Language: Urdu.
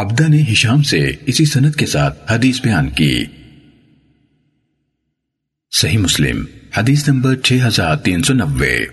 عبدہ نے ہشام سے اسی سنت کے ساتھ حدیث بیان کی۔ صحیح مسلم، حدیث نمبر 6390